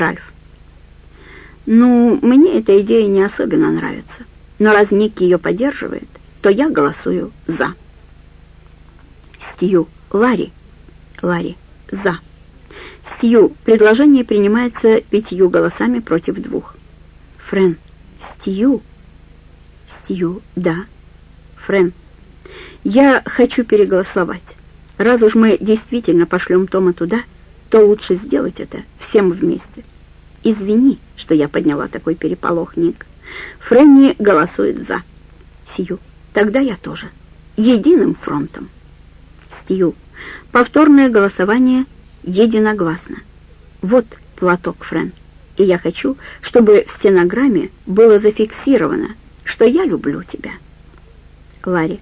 Ральф. «Ну, мне эта идея не особенно нравится, но раз Ник ее поддерживает, то я голосую «за». Стью, Ларри. Ларри, «за». Стью, предложение принимается пятью голосами против двух. Френ, Стью. Стью, да. Френ, я хочу переголосовать. Раз уж мы действительно пошлем Тома туда, то лучше сделать это всем вместе. Извини, что я подняла такой переполох, Ник. Фрэнни голосует «за». Сью, тогда я тоже. Единым фронтом. Стью, повторное голосование единогласно. Вот платок, Френ. И я хочу, чтобы в стенограмме было зафиксировано, что я люблю тебя. Ларри,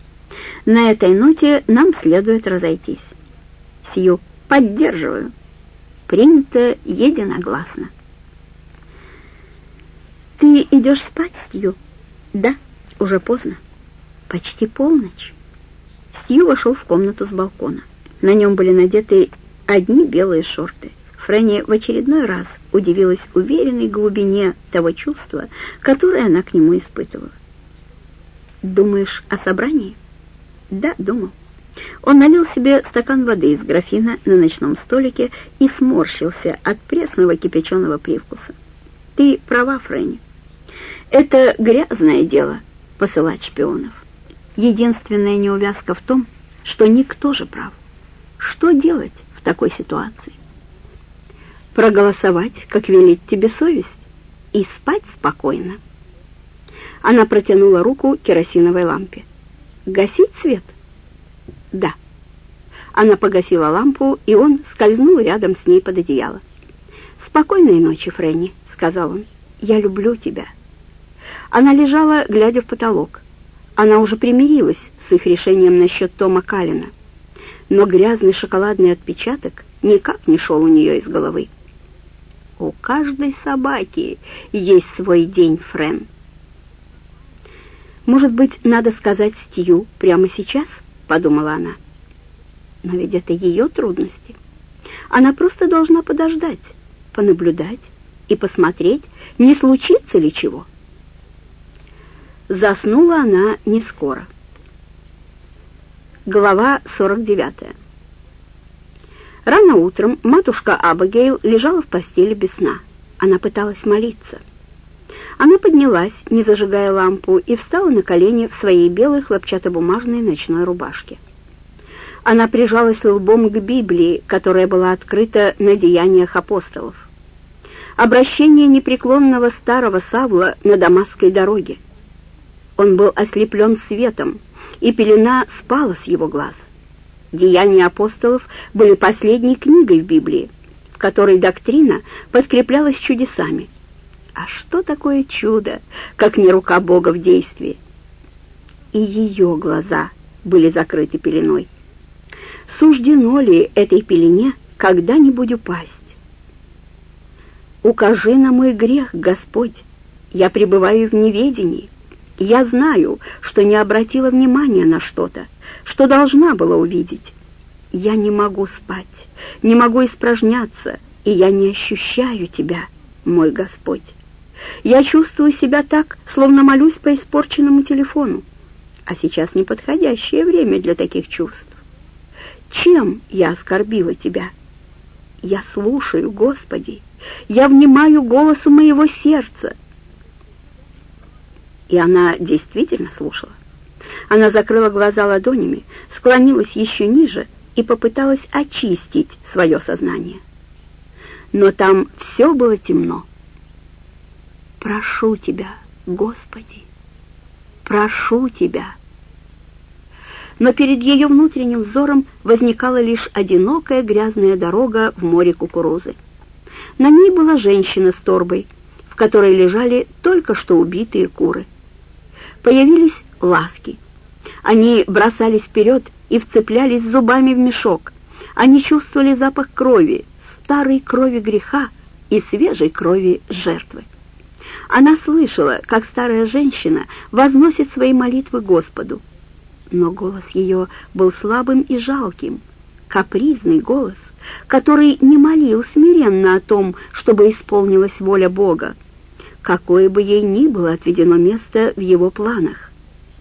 на этой ноте нам следует разойтись. Сью, поддерживаю. Принято единогласно. «Ты идешь спать, Стью?» «Да, уже поздно. Почти полночь». Стью вошел в комнату с балкона. На нем были надеты одни белые шорты. Фрэнни в очередной раз удивилась уверенной глубине того чувства, которое она к нему испытывала. «Думаешь о собрании?» «Да, думал». Он налил себе стакан воды из графина на ночном столике и сморщился от пресного кипяченого привкуса. «Ты права, Фрэнни. Это грязное дело — посылать шпионов. Единственная неувязка в том, что никто же прав. Что делать в такой ситуации? Проголосовать, как велит тебе совесть, и спать спокойно. Она протянула руку керосиновой лампе. «Гасить свет?» «Да». Она погасила лампу, и он скользнул рядом с ней под одеяло. «Спокойной ночи, Фрэнни», — сказал он. «Я люблю тебя». Она лежала, глядя в потолок. Она уже примирилась с их решением насчет Тома Калина. Но грязный шоколадный отпечаток никак не шел у нее из головы. «У каждой собаки есть свой день, Френ». «Может быть, надо сказать Стью прямо сейчас?» — подумала она. «Но ведь это ее трудности. Она просто должна подождать, понаблюдать и посмотреть, не случится ли чего». Заснула она не скоро. Глава 49. Рано утром матушка Абагейл лежала в постели без сна. Она пыталась молиться. Она поднялась, не зажигая лампу, и встала на колени в своей белой хлопчатобумажной ночной рубашке. Она прижалась лбом к Библии, которая была открыта на деяниях апостолов. Обращение непреклонного старого Савла на Дамасской дороге. Он был ослеплен светом, и пелена спала с его глаз. Деяния апостолов были последней книгой в Библии, в которой доктрина подкреплялась чудесами. А что такое чудо, как не рука Бога в действии? И ее глаза были закрыты пеленой. Суждено ли этой пелене когда-нибудь упасть? «Укажи на мой грех, Господь, я пребываю в неведении». Я знаю, что не обратила внимания на что-то, что должна была увидеть. Я не могу спать, не могу испражняться, и я не ощущаю Тебя, мой Господь. Я чувствую себя так, словно молюсь по испорченному телефону. А сейчас неподходящее время для таких чувств. Чем я оскорбила Тебя? Я слушаю, Господи, я внимаю голосу моего сердца, и она действительно слушала. Она закрыла глаза ладонями, склонилась еще ниже и попыталась очистить свое сознание. Но там все было темно. «Прошу тебя, Господи, прошу тебя!» Но перед ее внутренним взором возникала лишь одинокая грязная дорога в море кукурузы. На ней была женщина с торбой, в которой лежали только что убитые куры появились ласки. Они бросались вперед и вцеплялись зубами в мешок. Они чувствовали запах крови, старой крови греха и свежей крови жертвы. Она слышала, как старая женщина возносит свои молитвы Господу. Но голос ее был слабым и жалким, капризный голос, который не молил смиренно о том, чтобы исполнилась воля Бога, какое бы ей ни было отведено место в его планах,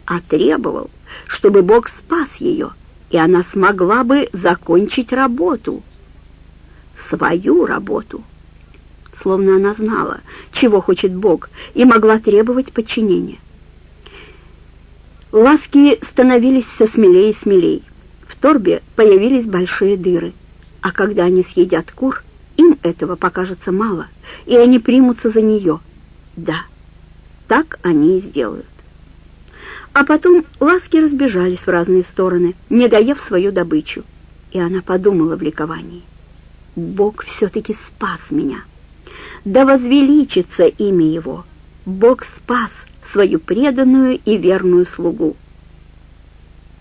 а требовал, чтобы Бог спас ее, и она смогла бы закончить работу, свою работу. Словно она знала, чего хочет Бог, и могла требовать подчинения. Ласки становились все смелее и смелее. В торбе появились большие дыры, а когда они съедят кур, им этого покажется мало, и они примутся за нее. Да, так они и сделают. А потом ласки разбежались в разные стороны, не доев свою добычу. И она подумала в ликовании. Бог все-таки спас меня. Да возвеличится имя Его. Бог спас свою преданную и верную слугу.